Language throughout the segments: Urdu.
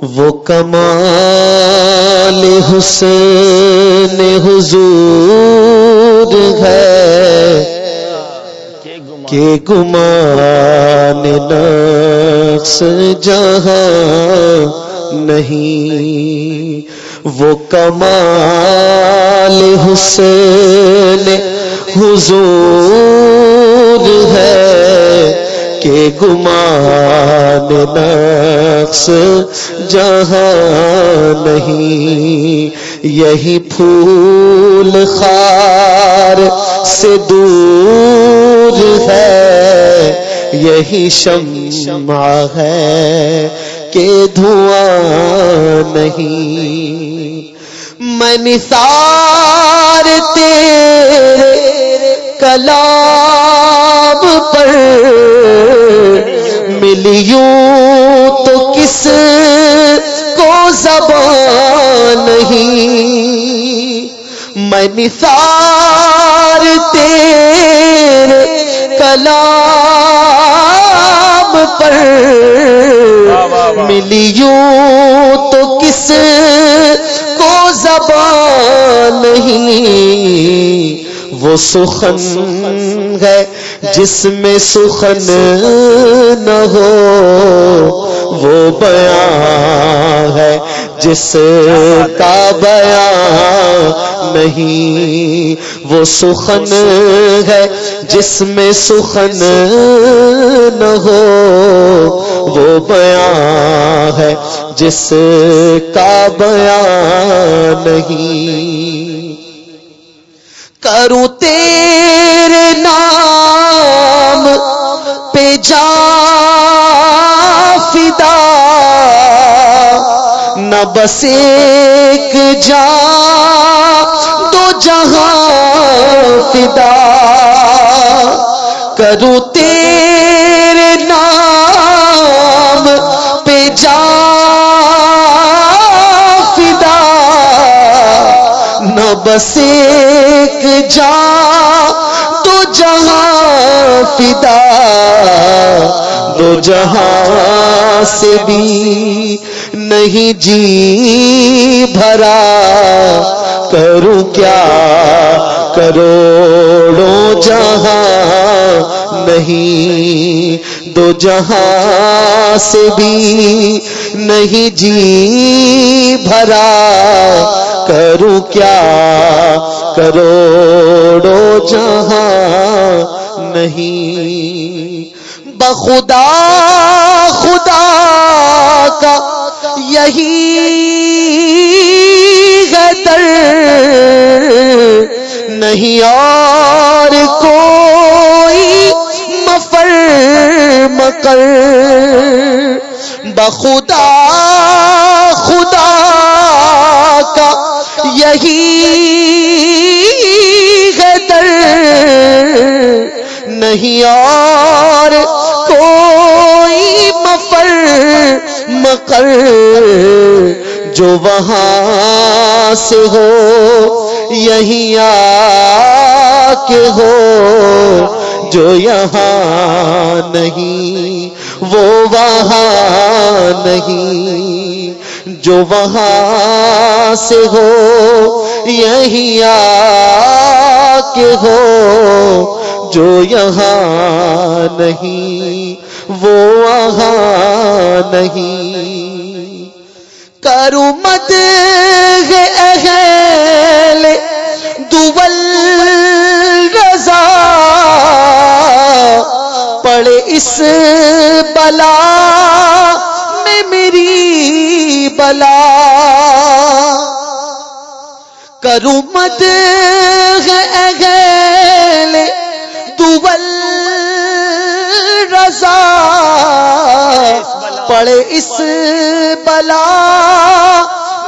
وہ کمال حسین حضور ہے کہ گمان نقص جہاں نہیں وہ کمال حسین حضور ہے کہ گمان نقص جہاں نہیں، یہی پھول خار سے دور ہے، یہی شمع ہے کہ دھواں نہیں۔ میں نثار تیرے کلام پر ملیوں تو کس کو زبان نہیں؟ میں نثار تیرے کلام پر ملیوں تو کس کو زبان نہیں؟ وہ سخن ہے جس میں سخن نہ ہو، وہ بیان ہے جس کا بیان نہیں، وہ سخن ہے جس میں سخن نہ ہو، وہ بیان ہے جس کا بیان نہیں۔ کروں تیرے نام پہ جا فدا۔ نہ بس ایک جا، دو جہاں فدا۔ کروں تیرے نام پہ جا فدا۔ نہ بس ایک جا دو جہاں فدا دو جہاں سے بھی نہیں جی بھرا۔ کروں کیا کروڑوں جہاں نہیں، دو جہاں سے بھی نہیں جی بھرا۔ کروں کیا کروڑوں جہاں نہیں۔ بخدا، خدا کا یہی گدر نہیں اور کوئی مفر مکر۔ بخدا، خدا کا یہی نہیں اور کوئی مفر مکر جو وہاں سے ہو یہی آ کے ہو، جو یہاں نہیں، وہ وہاں نہیں، جو وہاں سے ہو یہی آ کے ہو جو یہاں نہیں، وہ وہاں نہیں۔ کرو مد اہل دول رضا۔ پڑے اس بلا میں میری بلا۔ کرو مد پڑے اس بلا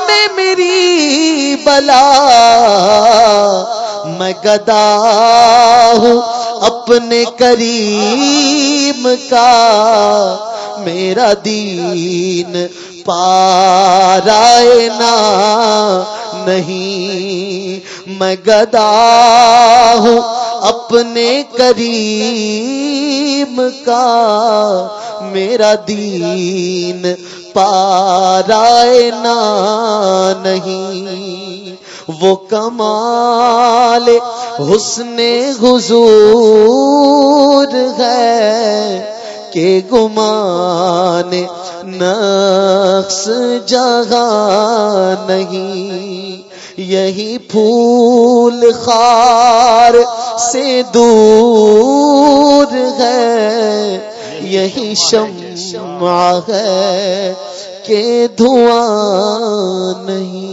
میں میری بلا میں گدا ہوں اپنے کریم کا میرا دین پارائے نا نہیں میں گدا ہوں اپنے کریم کا میرا دین پارائے نا نہیں، وہ کمال حسن حضور ہے کہ گمان نقص جگہ نہیں۔ یہی پھول خار سے دور ہے یہی شمع ہے کہ دھواں نہیں